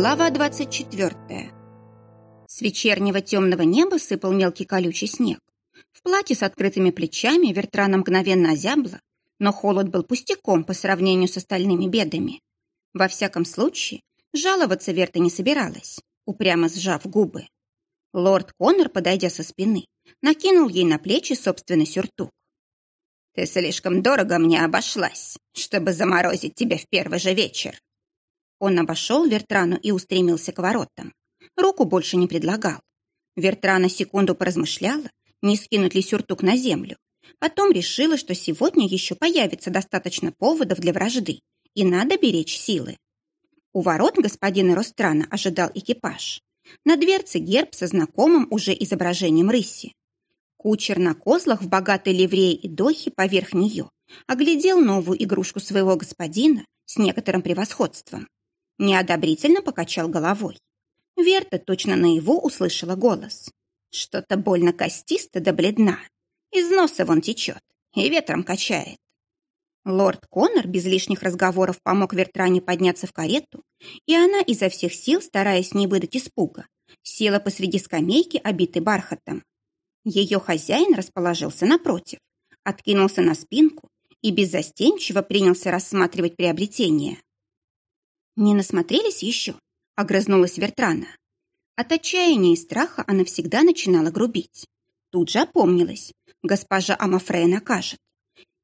Глава 24. С вечернего темного неба сыпал мелкий колючий снег. В платье с открытыми плечами Вертрана мгновенно озябла, но холод был пустяком по сравнению с остальными бедами. Во всяком случае, жаловаться Верта не собиралась, упрямо сжав губы. Лорд Коннор, подойдя со спины, накинул ей на плечи собственный сюртук. «Ты слишком дорого мне обошлась, чтобы заморозить тебя в первый же вечер», он обошел Вертрану и устремился к воротам. Руку больше не предлагал. Вертрана секунду поразмышляла, не скинуть ли сюртук на землю. Потом решила, что сегодня еще появится достаточно поводов для вражды, и надо беречь силы. У ворот господина Ространа ожидал экипаж. На дверце герб со знакомым уже изображением рыси. Кучер на козлах в богатой ливрее и дохе поверх нее оглядел новую игрушку своего господина с некоторым превосходством неодобрительно покачал головой. Верта точно на его услышала голос. Что-то больно костисто да бледна. Из носа вон течет и ветром качает. Лорд Коннор без лишних разговоров помог Вертране подняться в карету, и она изо всех сил, стараясь не выдать испуга, села посреди скамейки, обитой бархатом. Ее хозяин расположился напротив, откинулся на спинку и беззастенчиво принялся рассматривать приобретение. «Не насмотрелись еще?» — огрызнулась Вертрана. От отчаяния и страха она всегда начинала грубить. Тут же опомнилась. Госпожа Амафрея накажет.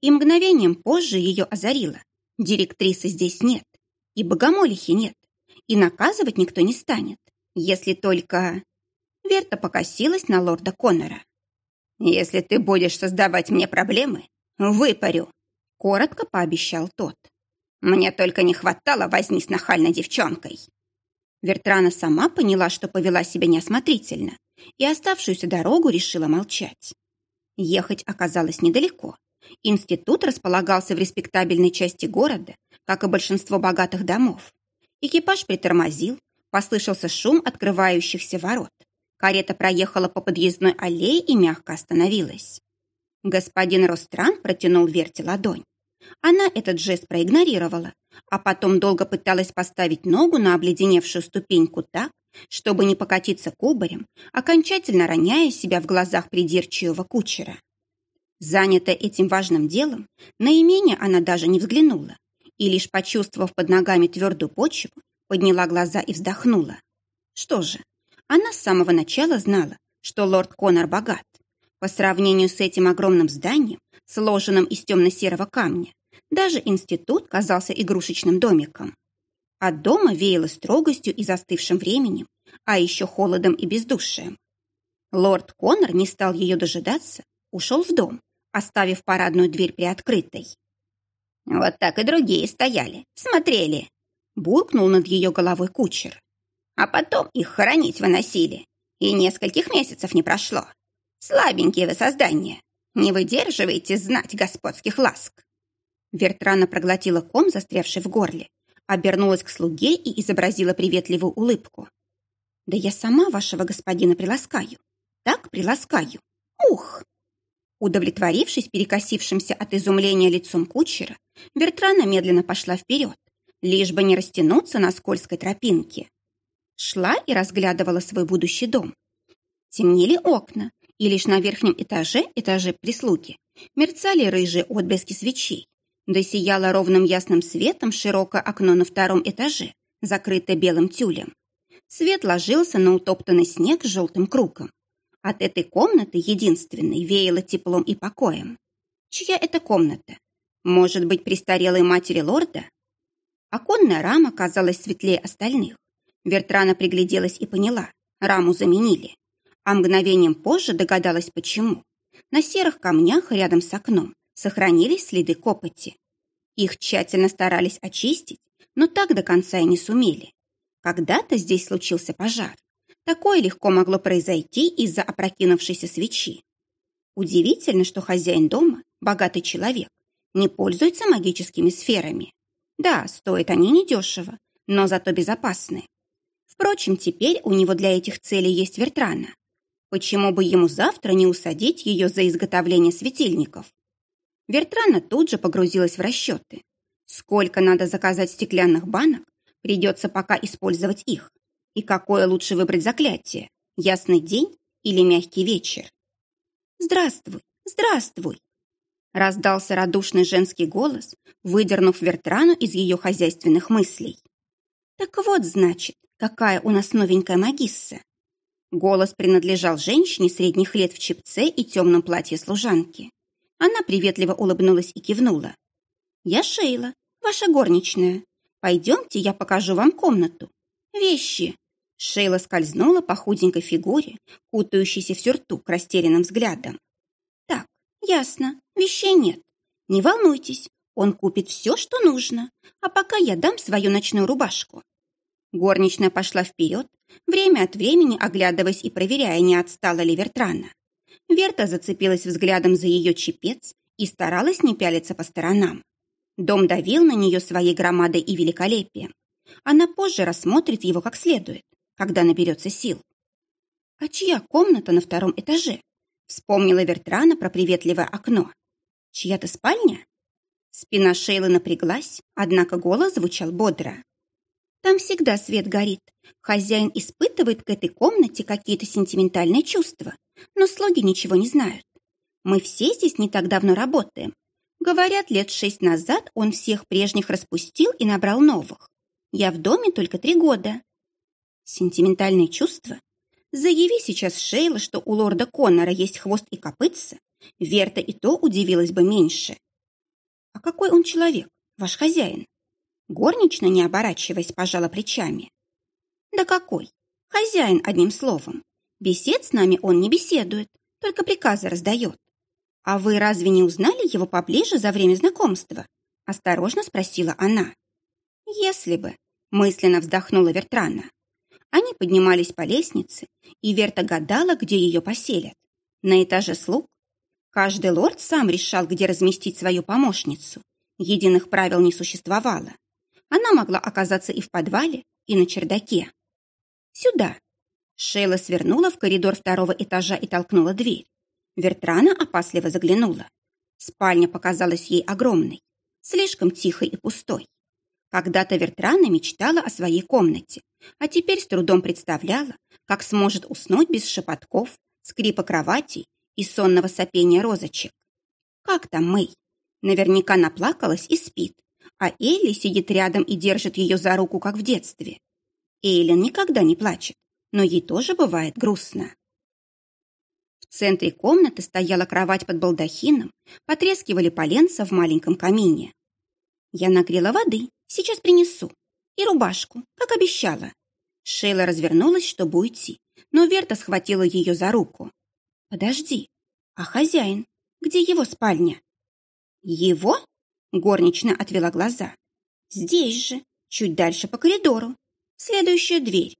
И мгновением позже ее озарило. Директрисы здесь нет. И богомолихи нет. И наказывать никто не станет. Если только... Верта покосилась на лорда Коннора. «Если ты будешь создавать мне проблемы, выпарю», — коротко пообещал тот. Мне только не хватало возни с нахальной девчонкой. Вертрана сама поняла, что повела себя неосмотрительно, и оставшуюся дорогу решила молчать. Ехать оказалось недалеко. Институт располагался в респектабельной части города, как и большинство богатых домов. Экипаж притормозил, послышался шум открывающихся ворот. Карета проехала по подъездной аллее и мягко остановилась. Господин Ростран протянул Верте ладонь. Она этот жест проигнорировала, а потом долго пыталась поставить ногу на обледеневшую ступеньку так, чтобы не покатиться кубарем, окончательно роняя себя в глазах придирчивого кучера. Занятая этим важным делом, на имение она даже не взглянула и, лишь почувствовав под ногами твердую почву, подняла глаза и вздохнула. Что же, она с самого начала знала, что лорд Конор богат. По сравнению с этим огромным зданием, сложенным из темно-серого камня, даже институт казался игрушечным домиком. От дома веяло строгостью и застывшим временем, а еще холодом и бездушием. Лорд Коннор не стал ее дожидаться, ушел в дом, оставив парадную дверь приоткрытой. «Вот так и другие стояли, смотрели», — буркнул над ее головой кучер. «А потом их хоронить выносили, и нескольких месяцев не прошло. Слабенькие вы создания. Не выдерживаете знать господских ласк. Вертрана проглотила ком, застрявший в горле, обернулась к слуге и изобразила приветливую улыбку. «Да я сама вашего господина приласкаю. Так приласкаю. Ух!» Удовлетворившись перекосившимся от изумления лицом кучера, Вертрана медленно пошла вперед, лишь бы не растянуться на скользкой тропинке. Шла и разглядывала свой будущий дом. Темнели окна, и лишь на верхнем этаже, этаже прислуги, мерцали рыжие отблески свечей, да сияло ровным ясным светом широкое окно на втором этаже, закрытое белым тюлем. Свет ложился на утоптанный снег желтым кругом. От этой комнаты единственной веяло теплом и покоем. Чья это комната? Может быть, престарелой матери лорда? Оконная рама казалась светлее остальных. Вертрана пригляделась и поняла. Раму заменили а мгновением позже догадалась, почему. На серых камнях рядом с окном сохранились следы копоти. Их тщательно старались очистить, но так до конца и не сумели. Когда-то здесь случился пожар. Такое легко могло произойти из-за опрокинувшейся свечи. Удивительно, что хозяин дома, богатый человек, не пользуется магическими сферами. Да, стоят они недешево, но зато безопасны. Впрочем, теперь у него для этих целей есть Вертрана. Почему бы ему завтра не усадить ее за изготовление светильников? Вертрана тут же погрузилась в расчеты. Сколько надо заказать стеклянных банок, Придется пока использовать их. И какое лучше выбрать заклятие? Ясный день или мягкий вечер? «Здравствуй, здравствуй!» Раздался радушный женский голос, выдернув Вертрану из ее хозяйственных мыслей. «Так вот, значит, какая у нас новенькая магисса!» Голос принадлежал женщине средних лет в чепце и темном платье служанки. Она приветливо улыбнулась и кивнула. «Я Шейла, ваша горничная. Пойдемте, я покажу вам комнату. Вещи!» Шейла скользнула по худенькой фигуре, кутающейся в сюртук растерянным взглядом. «Так, ясно, вещей нет. Не волнуйтесь, он купит все, что нужно, а пока я дам свою ночную рубашку». Горничная пошла вперед, время от времени оглядываясь и проверяя, не отстала ли Вертрана. Верта зацепилась взглядом за ее чепец и старалась не пялиться по сторонам. Дом давил на нее своей громадой и великолепием. Она позже рассмотрит его как следует когда наберется сил. «А чья комната на втором этаже?» Вспомнила Вертрана про приветливое окно. «Чья-то спальня?» Спина Шейлы напряглась, однако голос звучал бодро. «Там всегда свет горит. Хозяин испытывает к этой комнате какие-то сентиментальные чувства, но слуги ничего не знают. Мы все здесь не так давно работаем. Говорят, лет шесть назад он всех прежних распустил и набрал новых. Я в доме только три года. Сентиментальные чувства? Заяви сейчас Шейла, что у лорда Коннора есть хвост и копытца, Верта и то удивилась бы меньше. А какой он человек, ваш хозяин? Горничная, не оборачиваясь, пожала плечами. Да какой? Хозяин, одним словом. Бесед с нами он не беседует, только приказы раздает. А вы разве не узнали его поближе за время знакомства? Осторожно спросила она. Если бы, мысленно вздохнула Вертрана. Они поднимались по лестнице, и Верта гадала, где ее поселят. На этаже слуг. Каждый лорд сам решал, где разместить свою помощницу. Единых правил не существовало. Она могла оказаться и в подвале, и на чердаке. «Сюда!» Шейла свернула в коридор второго этажа и толкнула дверь. Вертрана опасливо заглянула. Спальня показалась ей огромной, слишком тихой и пустой. Когда-то Вертрана мечтала о своей комнате, а теперь с трудом представляла, как сможет уснуть без шепотков, скрипа кроватей и сонного сопения розочек. Как там Мэй? Наверняка наплакалась и спит, а Элли сидит рядом и держит ее за руку, как в детстве. Эйлин никогда не плачет, но ей тоже бывает грустно. В центре комнаты стояла кровать под балдахином, потрескивали поленца в маленьком камине. Я нагрела воды, сейчас принесу. И рубашку, как обещала. Шейла развернулась, чтобы уйти, но Верта схватила ее за руку. «Подожди, а хозяин? Где его спальня?» «Его?» — горничная отвела глаза. «Здесь же, чуть дальше по коридору. Следующая дверь.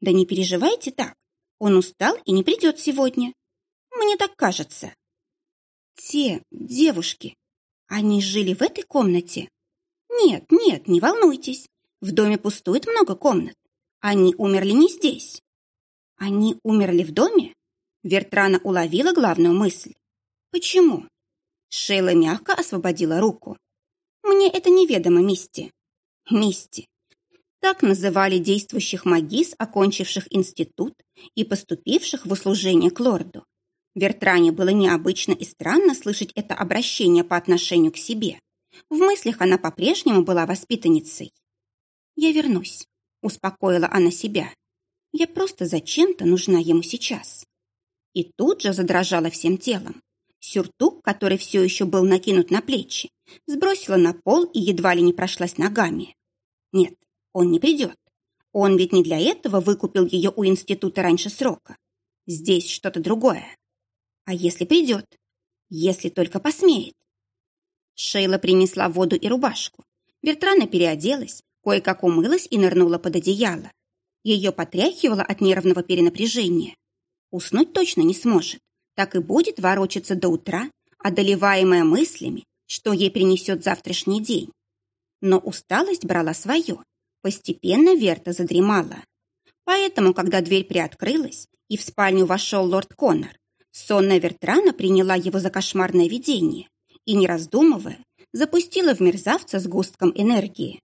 Да не переживайте так. Он устал и не придет сегодня. Мне так кажется». «Те девушки, они жили в этой комнате?» «Нет, нет, не волнуйтесь. В доме пустует много комнат. Они умерли не здесь». «Они умерли в доме?» Вертрана уловила главную мысль. «Почему?» Шейла мягко освободила руку. «Мне это неведомо, Мисти». «Мисти». Так называли действующих магис, окончивших институт и поступивших в услужение к лорду. Вертране было необычно и странно слышать это обращение по отношению к себе. В мыслях она по-прежнему была воспитанницей. «Я вернусь», — успокоила она себя. «Я просто зачем-то нужна ему сейчас». И тут же задрожала всем телом. Сюртук, который все еще был накинут на плечи, сбросила на пол и едва ли не прошлась ногами. Нет, он не придет. Он ведь не для этого выкупил ее у института раньше срока. Здесь что-то другое. А если придет? Если только посмеет. Шейла принесла воду и рубашку. Вертрана переоделась, кое-как умылась и нырнула под одеяло. Ее потряхивало от нервного перенапряжения. Уснуть точно не сможет. Так и будет ворочаться до утра, одолеваемая мыслями, что ей принесет завтрашний день. Но усталость брала свое. Постепенно Верта задремала. Поэтому, когда дверь приоткрылась и в спальню вошел лорд Коннор, сонная Вертрана приняла его за кошмарное видение и, не раздумывая, запустила в мерзавца с густком энергии.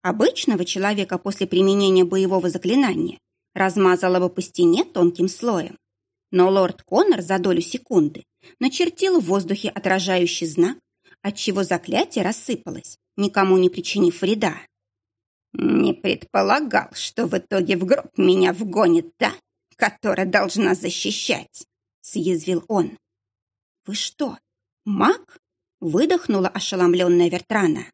Обычного человека после применения боевого заклинания размазало бы по стене тонким слоем. Но лорд Коннор за долю секунды начертил в воздухе отражающий знак, отчего заклятие рассыпалось, никому не причинив вреда. «Не предполагал, что в итоге в гроб меня вгонит та, которая должна защищать», — съязвил он. «Вы что, маг?» — выдохнула ошеломленная Вертрана.